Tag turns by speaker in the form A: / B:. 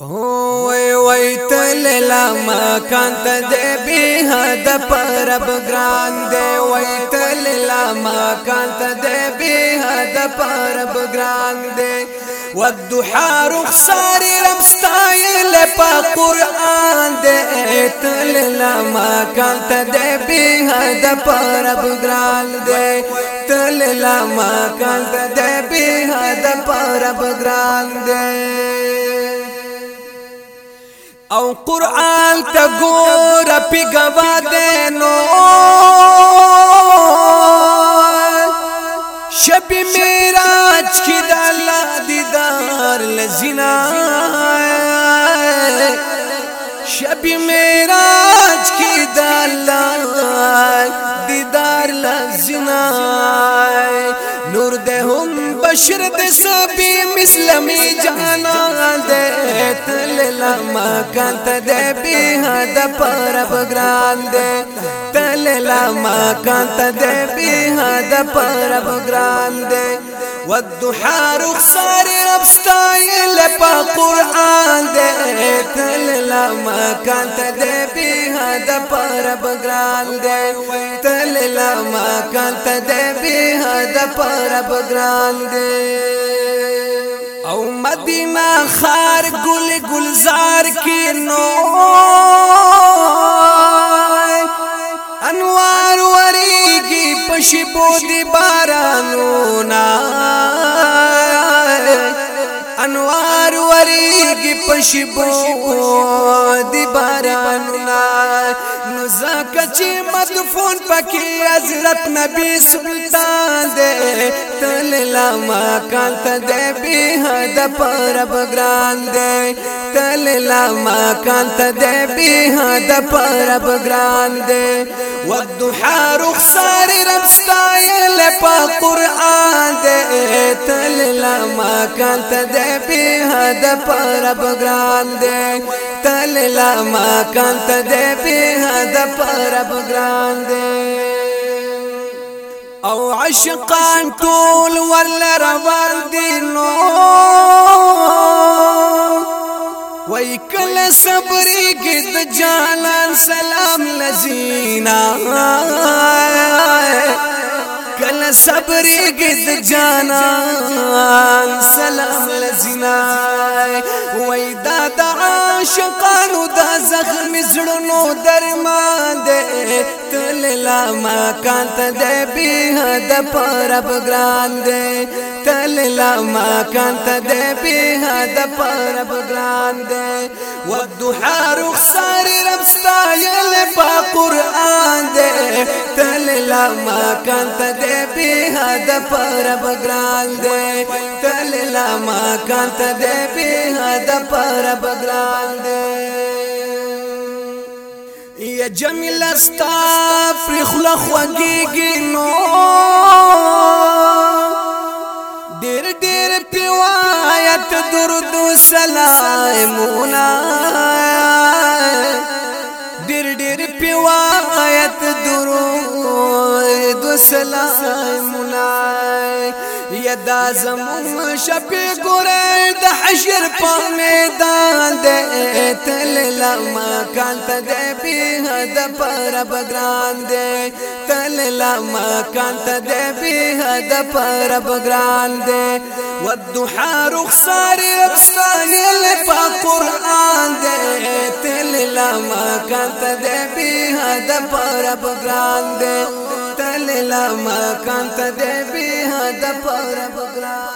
A: وای وای تل لما کانت دې به د پرب ګران دې وای تل لما کانت دې به د پرب ګران دې والضحى رخصار رمستایل په قران دې تل لما کانت دې به د پرب ګران دې تل لما کانت دې به د پرب ګران دې او قرآن تا گور پی گوا دینو شب میرا چالا دیدار لزینا شب میرا بشر د سبي مسلمي جانا د تل لما کانت د به د پرب ګران د تل لما کانت د به د پرب ګران د والضحى رخصار ابستايل په قران د تل لما کانت د به د پرب ګران لما کال ته دې به د پر بګران دې او مدینه خار ګل گلزار کې نو انوار وریږي پښې بو دي بارانو پشبو دی بارانونا نو زکه چې مدفون پکې حضرت نبی سلطان دې تل لاما کال ته دې به د پرب ګران دې تل لاما کال ته دې به د پرب ګران دې ودحا رخصار رمستایل په قران لما کانت دې په حد پر بګران دې تل لما کانت دې په حد پر بګران دې او عشقان ټول ول ربر دینو وای کله صبرې کې د جانان سلام لزینا صبر گد جانا سلام لزنا وای دا د عاشقانو د زخم زړونو درمان دې تل لا ما کانت دې به د پرب ګران دې تل لا ما کانت دې به د پرب ګران دې ود حارخ ساري رب ستا یل په قران دې تللا مکان ته دې به حد پر بګران دې تللا مکان ته دې به حد پر بګران دې یا جمیل استا پر خلخ وګیږي نو ډېر ډېر پیوایت درود سلامونه سلامنا یا دا زمون شپی گوری دا حشر پا میدان دے تل لما کانتا دے پی حد پر بگران دے تل لما کانتا دے پی حد پر بگران دے والدحا رخصار رخصانی لپا قرآن دے تل لما کانتا دے پی حد پر بگران دے لیلا مکان ته دې به هدا پر بګرا